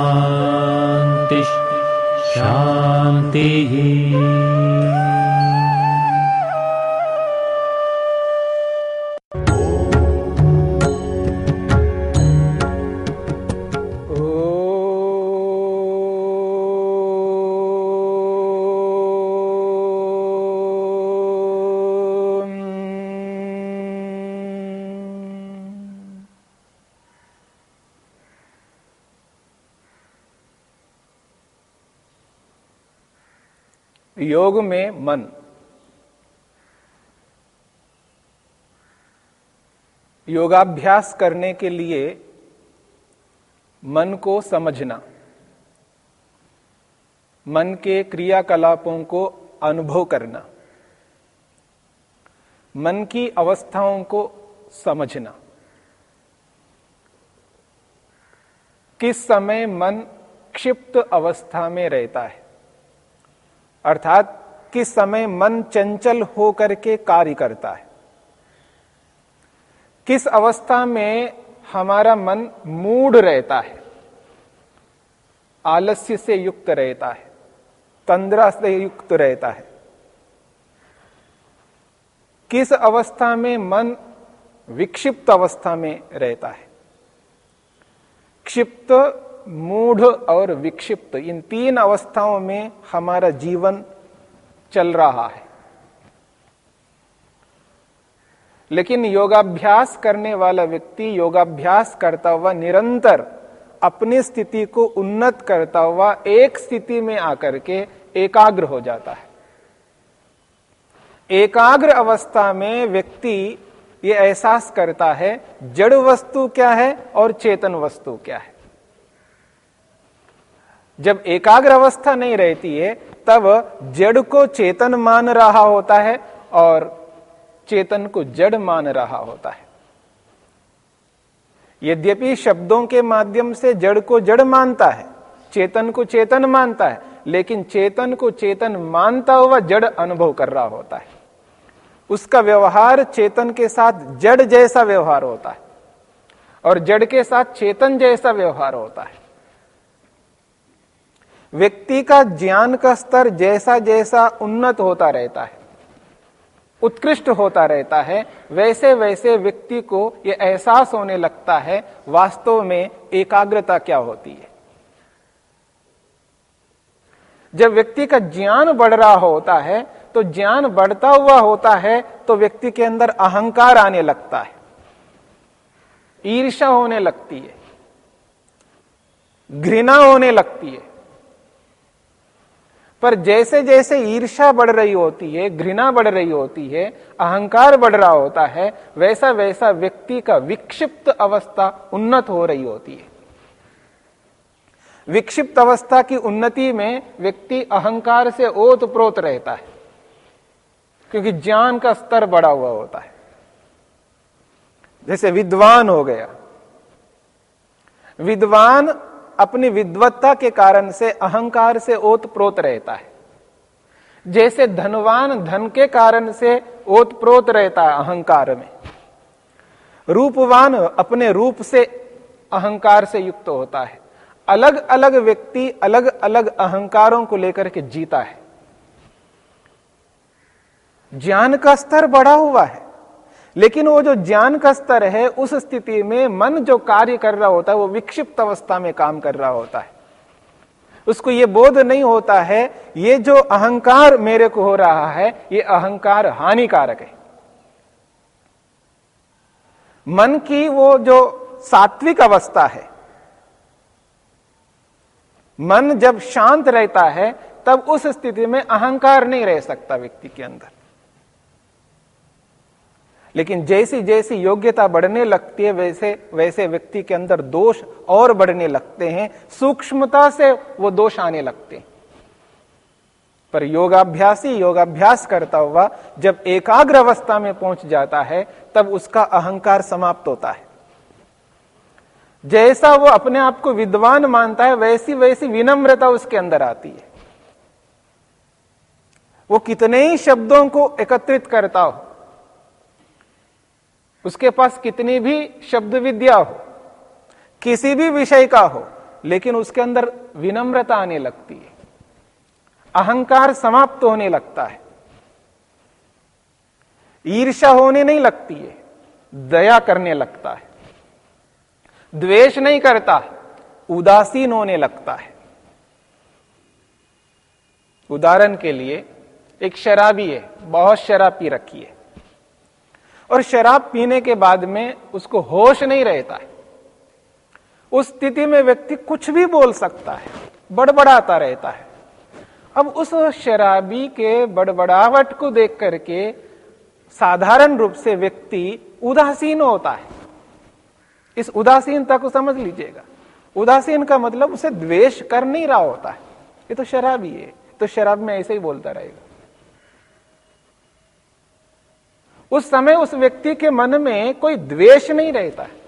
शान्तिः शान्तिः। योग में मन। योगाभ्यास करने के लिए मन को समझना। मन के क्रियाकलापों को अनुभव करना। मन की अवस्थाओं को समझना। किस समय मन क्षिप्त अवस्था में रहता है? अर्थात किस समय मन चंचल होकर के कार्य करता है। किस अवस्था में हमारा मन मूड रहता है, आलस्य से युक्त रहता है, तंद्रा से युक्त रहता है, किस अवस्था में मन विक्षिप्त अवस्था में रहता है, क्षिप्त मूढ़ और विक्षिप्त, इन तीन अवस्थाओं में हमारा जीवन चल रहा है। लेकिन योगाभ्यास करने वाला व्यक्ति, योगाभ्यास करता हुआ, निरंतर अपनी स्थिति को उन्नत करता हुआ, एक स्थिति में आकर के एकाग्र हो जाता है। एकाग्र अवस्था में व्यक्ति ये एहसास करता है, जड़ वस्तु क्या है और चेतन वस्तु क्या है। जब एकाग्र अवस्था नहीं रहती है, तब जड़ को चेतन मान रहा होता है और चेतन को जड़ मान रहा होता है। यद्यपि शब्दों के माध्यम से जड़ को जड़ मानता है, चेतन को चेतन मानता है, लेकिन चेतन को चेतन मानता हुआ जड़ अनुभव कर रहा होता है। उसका व्यवहार चेतन के साथ जड़ जैसा व्यवहार होता है और जड़ के साथ चेतन जैसा व्यवहार होता है। व्यक्ति का ज्ञान का स्तर जैसा जैसा उन्नत होता रहता है, उत्कृष्ट होता रहता है, वैसे वैसे व्यक्ति को यह एहसास होने लगता है, वास्तव में एकाग्रता क्या होती है। जब व्यक्ति का ज्ञान बढ़ रहा होता है तो ज्ञान बढ़ता हुआ होता है तो व्यक्ति के अंदर अहंकार आने लगता है ईर्षा होने लगती है, घृणा होने लगती है। पर जैसे जैसे ईर्षा बढ़ रही होती है, घृणा बढ़ रही होती है, अहंकार बढ़ रहा होता है, वैसा वैसा व्यक्ति का विक्षिप्त अवस्था उन्नत हो रही होती है। विक्षिप्त अवस्था की उन्नति में व्यक्ति अहंकार से ओत प्रोत रहता है, क्योंकि ज्ञान का स्तर बढ़ा हुआ होता है। जैसे विद्वान हो गया। विद्वान अपनी विद्वत्ता के कारण से अहंकार से ओत प्रोत रहता है। जैसे धनवान धन के कारण से ओत प्रोत रहता है अहंकार में। रूपवान अपने रूप से अहंकार से युक्त होता है। अलग अलग व्यक्ति अलग अलग अहंकारों को लेकर के जीता है। ज्ञान का स्तर बढ़ा हुआ है। लेकिन वो जो ज्ञान का स्तर है, उस स्थिति में मन जो कार्य कर रहा होता है, वो विक्षिप्त अवस्था में काम कर रहा होता है। उसको ये बोध नहीं होता है, ये जो अहंकार मेरे को हो रहा है, ये अहंकार हानिकारक है। मन की वो जो सात्विक अवस्था है, मन जब शांत रहता है, तब उस स्थिति में अहंकार नहीं रह सकता व्यक्ति के अंदर। लेकिन जैसी जैसी योग्यता बढ़ने लगती है, वैसे वैसे व्यक्ति के अंदर दोष और बढ़ने लगते हैं। सूक्ष्मता से वो दोष आने लगते हैं। पर योगाभ्यासी योगाभ्यास करता हुआ, जब एकाग्र अवस्था में पहुँच जाता है, तब उसका अहंकार समाप्त होता है। जैसा वो अपने आप को विद्वान मानता है, वैसी वैसी विनम्रता उसके अंदर आती है। वो कितने ही शब्दों को एकत्रित करता हो उसके पास कितनी भी शब्द विद्या हो, किसी भी विषय का हो, लेकिन उसके अंदर विनम्रता आने लगती है। अहंकार समाप्त होने लगता है। ईर्षा होने नहीं लगती है, दया करने लगता है। द्वेष नहीं करता, उदासीन होने लगता है। उदाहरण के लिए, एक शराबी है, बहुत शराब पी रखी है। और शराब पीने के बाद में उसको होश नहीं रहता है। उस स्थिति में व्यक्ति कुछ भी बोल सकता है, बड़बड़ाता रहता है। अब उस शराबी के बड़बड़ावट को देख करके साधारण रूप से व्यक्ति उदासीन होता है। इस उदासीनता को समझ लीजिएगा। उदासीन का मतलब उसे द्वेष कर नहीं रहा होता है। ये तो शराबी है तो शराब में ऐसे ही बोलता रहेगा। उस समय उस व्यक्ति के मन में कोई द्वेष नहीं रहता है।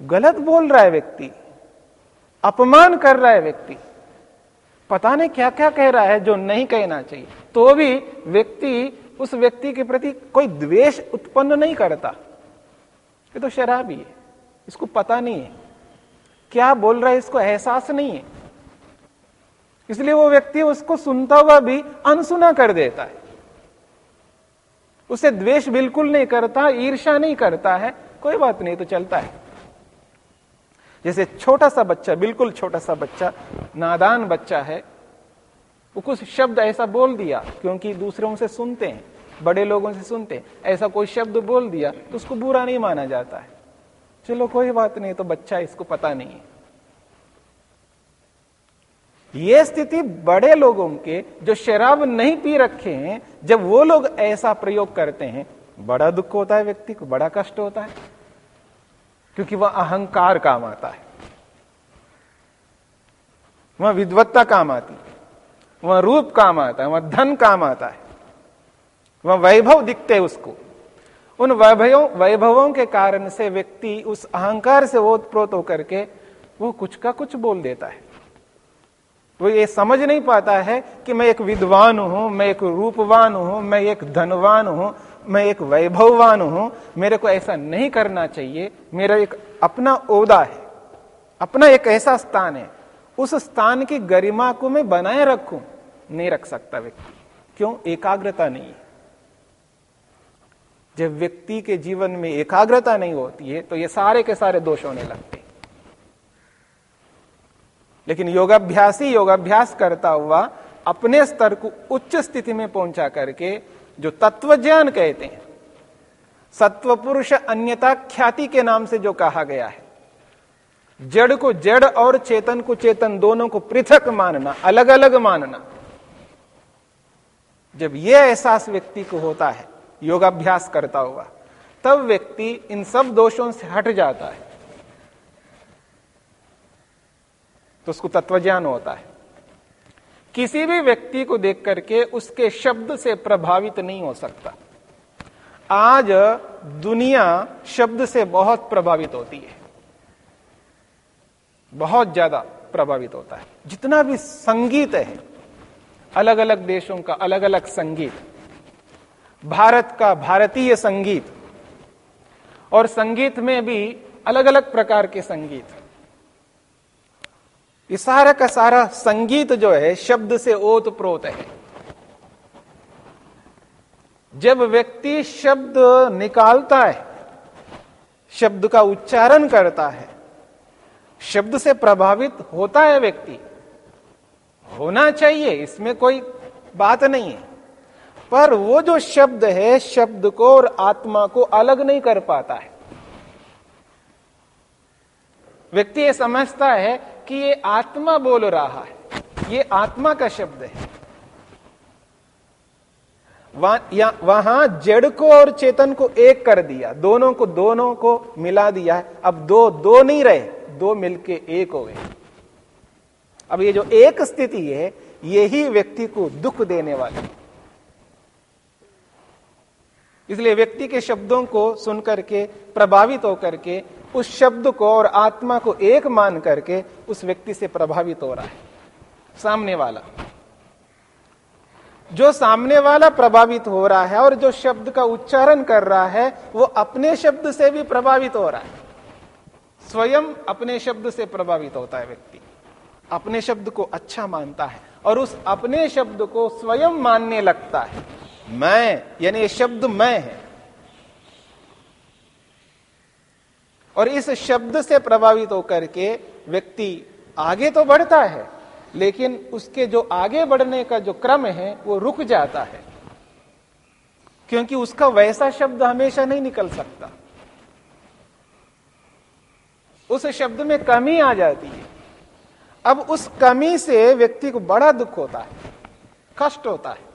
गलत बोल रहा है व्यक्ति, अपमान कर रहा है व्यक्ति। पता नहीं क्या क्या कह रहा है जो नहीं कहना चाहिए। तो भी व्यक्ति, उस व्यक्ति के प्रति कोई द्वेष उत्पन्न नहीं करता। ये तो शराबी है। इसको पता नहीं है। क्या बोल रहा है इसको एहसास नहीं है। इसलिए वो व्यक्ति उसको सुनता हुआ भी अनसुना कर देता है। उसे द्वेष बिल्कुल नहीं करता ईर्षा नहीं करता है, कोई बात नहीं तो चलता है। जैसे छोटा सा बच्चा, बिल्कुल छोटा सा बच्चा, नादान बच्चा है, वो कुछ शब्द ऐसा बोल दिया, क्योंकि दूसरों से सुनते हैं, बड़े लोगों से सुनते हैं, ऐसा कोई शब्द बोल दिया तो उसको बुरा नहीं माना जाता है। चलो कोई बात नहीं तो बच्चा इसको पता नहीं है। ये स्थिति बड़े लोगों के जो शराब नहीं पी रखे हैं, जब वो लोग ऐसा प्रयोग करते हैं, बड़ा दुख होता है व्यक्ति को, बड़ा कष्ट होता है, क्योंकि वह अहंकार काम आता है। वह विद्वत्ता काम आती है, वह रूप काम आता है, वह धन काम आता है, वह वैभव दिखते है उसको। उन वैभवों वैभवों के कारण से व्यक्ति उस अहंकार से ओतप्रोत होकर के वो कुछ का कुछ बोल देता है। वो ये समझ नहीं पाता है कि मैं एक विद्वान हूँ, मैं एक रूपवान हूँ, मैं एक धनवान हूँ, मैं एक वैभववान हूँ। मेरे को ऐसा नहीं करना चाहिए। मेरा एक अपना ओदा है, अपना एक ऐसा स्थान है। उस स्थान की गरिमा को मैं बनाए रखूँ, नहीं रख सकता व्यक्ति। क्यों? एकाग्रता नहीं है। जब व्यक्ति के जीवन में एकाग्रता नहीं होती है तो ये सारे के सारे दोष होने लगते लेकिन योगाभ्यासी योगाभ्यास करता हुआ अपने स्तर को उच्च स्थिति में पहुँचा करके जो तत्व ज्ञान कहते हैं सत्व पुरुष अन्यता ख्याति के नाम से जो कहा गया है, जड़ को जड़ और चेतन को चेतन दोनों को पृथक मानना अलग अलग मानना, जब यह एहसास व्यक्ति को होता है, योगाभ्यास करता हुआ, तब व्यक्ति इन सब दोषों से हट जाता है। तो उसको तत्वज्ञान होता है। किसी भी व्यक्ति को देख करके उसके शब्द से प्रभावित नहीं हो सकता। आज दुनिया शब्द से बहुत प्रभावित होती है। बहुत ज़्यादा प्रभावित होता है। जितना भी संगीत है अलग अलग देशों का अलग अलग संगीत, भारत का भारतीय संगीत, और संगीत में भी अलग अलग प्रकार के संगीत। ये सारा का सारा संगीत जो है, शब्द से ओत प्रोत है। जब व्यक्ति शब्द निकालता है, शब्द का उच्चारण करता है, शब्द से प्रभावित होता है व्यक्ति, होना चाहिए, इसमें कोई बात नहीं है। पर वो जो शब्द है, शब्द को और आत्मा को अलग नहीं कर पाता है। व्यक्ति ये समझता है कि ये आत्मा बोल रहा है। ये आत्मा का शब्द है। वहाँ जड़ को और चेतन को एक कर दिया। दोनों को दोनों को मिला दिया है। अब दो दो नहीं रहे, दो मिलके एक हो गए। अब ये जो एक स्थिति है, यही व्यक्ति को दुख देने वाली। इसलिए व्यक्ति के शब्दों को सुनकर के, प्रभावित होकर के उस शब्द को और आत्मा को एक मान करके उस व्यक्ति से प्रभावित हो रहा है। सामने वाला। जो सामने वाला प्रभावित हो रहा है और जो शब्द का उच्चारण कर रहा है, वो अपने शब्द से भी प्रभावित हो रहा है। स्वयं अपने शब्द से प्रभावित होता है व्यक्ति। अपने शब्द को अच्छा मानता है और उस अपने शब्द को स्वयं मानने लगता है। मैं, यानी शब्द मैं है। और इस शब्द से प्रभावित होकर के व्यक्ति आगे तो बढ़ता है, लेकिन उसके जो आगे बढ़ने का जो क्रम है, वो रुक जाता है। क्योंकि उसका वैसा शब्द हमेशा नहीं निकल सकता। उस शब्द में कमी आ जाती है। अब उस कमी से व्यक्ति को बड़ा दुख होता है, कष्ट होता है।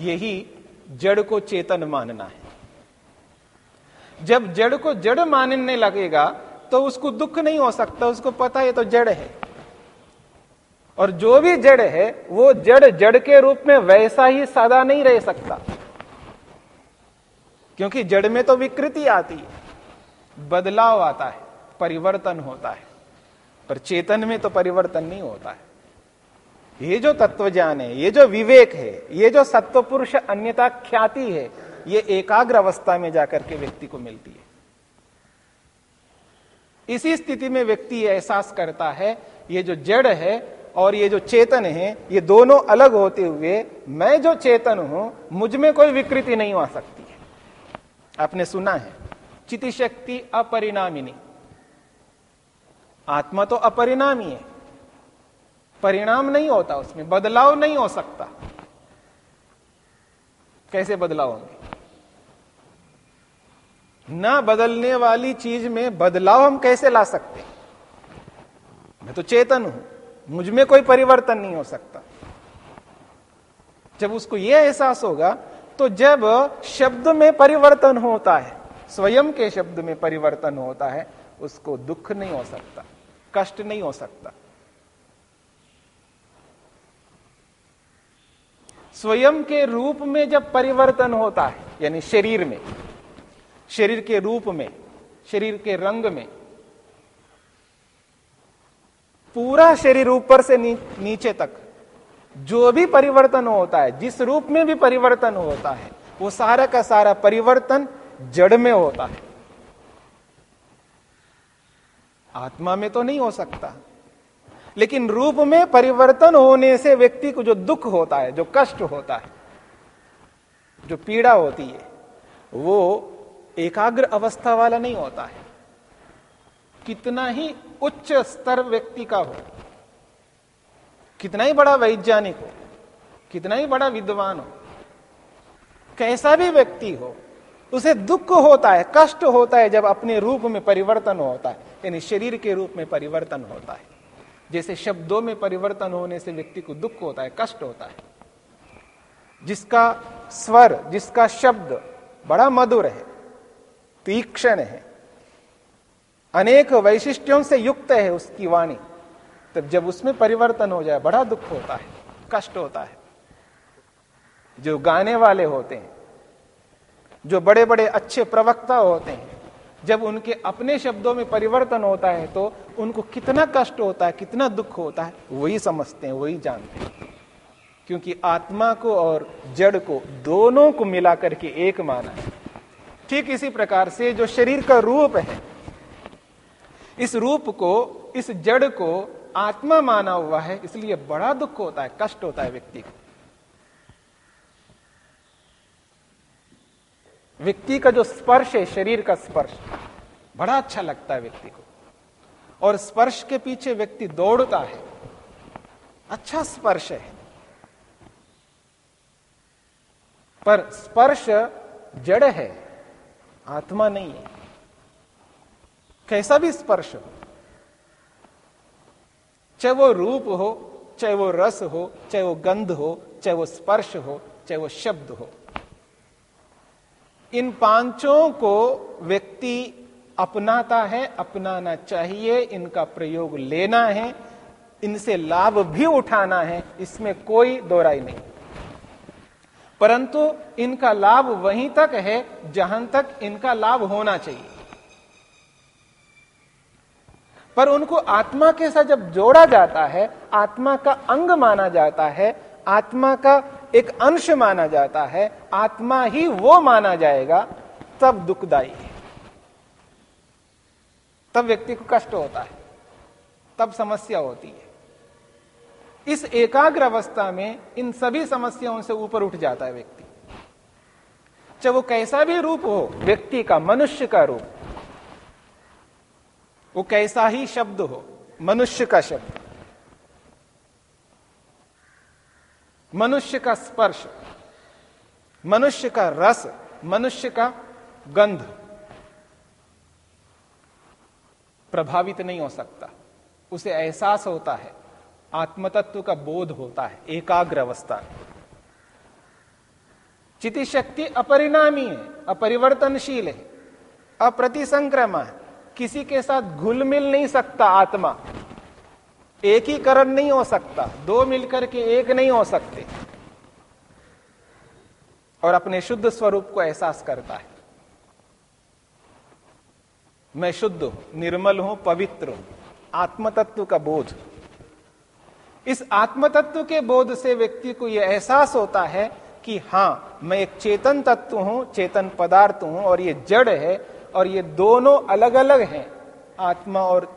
यही जड़ को चेतन मानना है। जब जड़ को जड़ मानने लगेगा तो उसको दुख नहीं हो सकता, उसको पता है तो जड़ है। और जो भी जड़ है, वो जड़ जड़ के रूप में वैसा ही सदा नहीं रह सकता। क्योंकि जड़ में तो विकृति आती है, बदलाव आता है, परिवर्तन होता है, पर चेतन में तो परिवर्तन नहीं होता है। ये जो तत्व ज्ञान है, ये जो विवेक है, ये जो सत्व पुरुष अन्यता ख्याति है ये एकाग्र अवस्था में जाकर के व्यक्ति को मिलती है। इसी स्थिति में व्यक्ति एहसास करता है, ये जो जड़ है और ये जो चेतन है, ये दोनों अलग होते हुए, मैं जो चेतन हूँ, मुझमें कोई विकृति नहीं आ सकती है। आपने सुना है चिति शक्ति अपरिणामिनी। आत्मा तो अपरिणामी है। परिणाम नहीं होता उसमें, बदलाव नहीं हो सकता। कैसे बदलाव होंगे? न बदलने वाली चीज़ में बदलाव हम कैसे ला सकते मैं तो चेतन हूँ, मुझमें कोई परिवर्तन नहीं हो सकता। जब उसको यह एहसास होगा तो जब शब्द में परिवर्तन होता है, स्वयं के शब्द में परिवर्तन होता है, उसको दुख नहीं हो सकता, कष्ट नहीं हो सकता। स्वयं के रूप में जब परिवर्तन होता है, यानी शरीर में शरीर के रूप में शरीर के रंग में। पूरा शरीर ऊपर से नी, नीचे तक। जो भी परिवर्तन होता है जिस रूप में भी परिवर्तन होता है वो सारा का सारा परिवर्तन जड़ में होता है। आत्मा में तो नहीं हो सकता। लेकिन रूप में परिवर्तन होने से व्यक्ति को जो दुख होता है जो कष्ट होता है जो पीड़ा होती है वो एकाग्र अवस्था वाला नहीं होता है। कितना ही उच्च स्तर व्यक्ति का हो, कितना ही बड़ा वैज्ञानिक हो, कितना ही बड़ा विद्वान हो, कैसा भी व्यक्ति हो, उसे दुख होता है, कष्ट होता है जब अपने रूप में परिवर्तन होता है, यानी शरीर के रूप में परिवर्तन होता है। जैसे शब्दों में परिवर्तन होने से व्यक्ति को दुख होता है, कष्ट होता है। जिसका स्वर, जिसका शब्द बड़ा मधुर है तीक्ष्ण है। अनेक वैशिष्ट्यों से युक्त है उसकी वाणी। तब जब उसमें परिवर्तन हो जाए, बड़ा दुख होता है, कष्ट होता है। जो गाने वाले होते हैं, जो बड़े बड़े अच्छे प्रवक्ता होते हैं, जब उनके अपने शब्दों में परिवर्तन होता है तो उनको कितना कष्ट होता है, कितना दुख होता है, वही समझते हैं, वही जानते हैं। क्योंकि आत्मा को और जड़ को दोनों को मिलाकर के एक माना है। ठीक इसी प्रकार से जो शरीर का रूप है, इस रूप को, इस जड़ को आत्मा माना हुआ है, इसलिए बड़ा दुख होता है, कष्ट होता है व्यक्ति को। व्यक्ति का जो स्पर्श है, शरीर का स्पर्श, बड़ा अच्छा लगता है व्यक्ति को। और स्पर्श के पीछे व्यक्ति दौड़ता है अच्छा स्पर्श है। पर स्पर्श जड़ है। आत्मा नहीं है। कैसा भी स्पर्श हो, चाहे वो रूप हो, चाहे वो रस हो, चाहे वो गंध हो, चाहे वो स्पर्श हो, चाहे वो शब्द हो, इन पाँचों को व्यक्ति अपनाता है, अपनाना चाहिए, इनका प्रयोग लेना है, इनसे लाभ भी उठाना है, इसमें कोई दोराई नहीं। परंतु इनका लाभ वहीं तक है जहाँ तक इनका लाभ होना चाहिए। पर उनको आत्मा के साथ जब जोड़ा जाता है, आत्मा का अंग माना जाता है, आत्मा का एक अंश माना जाता है, आत्मा ही वो माना जाएगा, तब दुखदाई है। तब व्यक्ति को कष्ट होता है, तब समस्या होती है। इस एकाग्र अवस्था में इन सभी समस्याओं से ऊपर उठ जाता है व्यक्ति। चाहे वो कैसा भी रूप हो, व्यक्ति का, मनुष्य का रूप। वो कैसा ही शब्द हो, मनुष्य का शब्द। मनुष्य का स्पर्श, मनुष्य का रस, मनुष्य का गंध प्रभावित नहीं हो सकता। उसे एहसास होता है आत्मतत्व का बोध होता है एकाग्र अवस्था चिति शक्ति अपरिणामी है, अपरिवर्तनशील है, अप्रतिसंक्रमा है। किसी के साथ घुल मिल नहीं सकता आत्मा। एक ही करण नहीं हो सकता, दो मिलकर के एक नहीं हो सकते। और अपने शुद्ध स्वरूप को एहसास करता है। मैं शुद्ध हूँ, निर्मल हूँ, पवित्र हूँ, आत्मतत्व का बोध। इस आत्मतत्व के बोध से व्यक्ति को यह एहसास होता है कि हाँ, मैं एक चेतन तत्व हूँ, चेतन पदार्थ हूँ, और ये जड़ है, और ये दोनों अलग अलग हैं, आत्मा और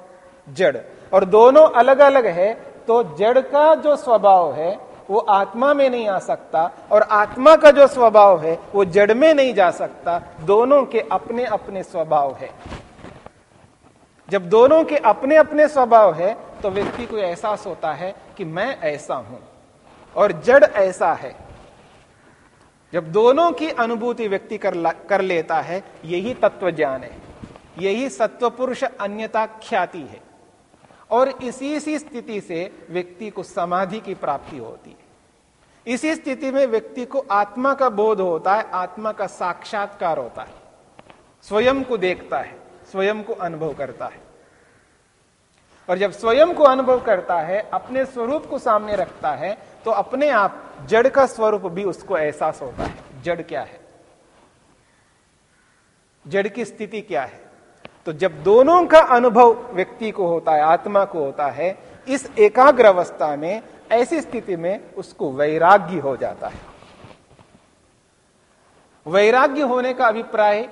जड़। और दोनों अलग अलग है तो जड़ का जो स्वभाव है, वो आत्मा में नहीं आ सकता, और आत्मा का जो स्वभाव है, वो जड़ में नहीं जा सकता। दोनों के अपने अपने स्वभाव है। जब दोनों के अपने अपने स्वभाव है तो व्यक्ति को एहसास होता है कि मैं ऐसा हूँ और जड़ ऐसा है। जब दोनों की अनुभूति व्यक्ति कर, कर लेता है यही तत्व ज्ञान है। यही सत्व पुरुष अन्यता ख्याति है। और इसी इसी स्थिति से व्यक्ति को समाधि की प्राप्ति होती है। इसी स्थिति में व्यक्ति को आत्मा का बोध होता है आत्मा का साक्षात्कार होता है। स्वयं को देखता है स्वयं को अनुभव करता है। और जब स्वयं को अनुभव करता है, अपने स्वरूप को सामने रखता है तो अपने आप जड़ का स्वरूप भी उसको एहसास होता है। जड़ क्या है? जड़ की स्थिति क्या है? तो जब दोनों का अनुभव व्यक्ति को होता है, आत्मा को होता है, इस एकाग्र अवस्था में, ऐसी स्थिति में उसको वैराग्य हो जाता है। वैराग्य होने का अभिप्राय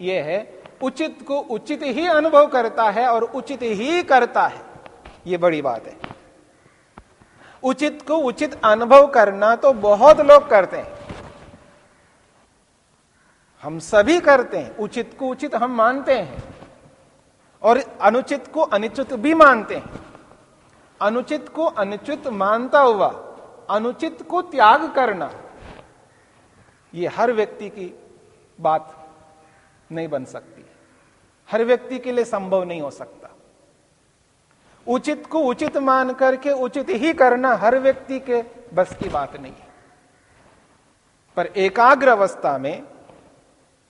यह है उचित को उचित ही अनुभव करता है और उचित ही करता है। यह बड़ी बात है। उचित को उचित अनुभव करना तो बहुत लोग करते हैं। हम सभी करते हैं। उचित को उचित हम मानते हैं। और अनुचित को अनुचित भी मानते हैं। अनुचित को अनुचित मानता हुआ, अनुचित को त्याग करना यह हर व्यक्ति की बात नहीं बन सकती। हर व्यक्ति के लिए संभव नहीं हो सकता। उचित को उचित मान करके उचित ही करना हर व्यक्ति के बस की बात नहीं है। पर एकाग्र अवस्था में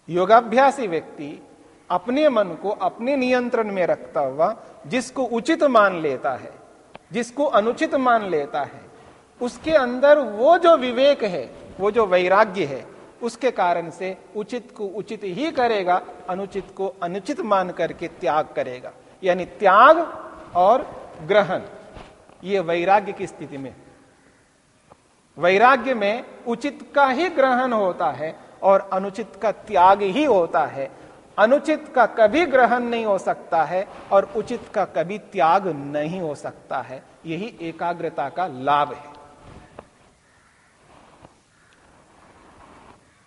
योगाभ्यासी व्यक्ति अपने मन को अपने नियंत्रण में रखता हुआ, जिसको उचित मान लेता है, जिसको अनुचित मान लेता है, उसके अंदर वो जो विवेक है, वो जो वैराग्य है उसके कारण से उचित को उचित ही करेगा, अनुचित को अनुचित मान करके त्याग करेगा। यानी त्याग और ग्रहण, ये वैराग्य की स्थिति में। वैराग्य में उचित का ही ग्रहण होता है और अनुचित का त्याग ही होता है। अनुचित का कभी ग्रहण नहीं हो सकता है और उचित का कभी त्याग नहीं हो सकता है। यही एकाग्रता का लाभ है।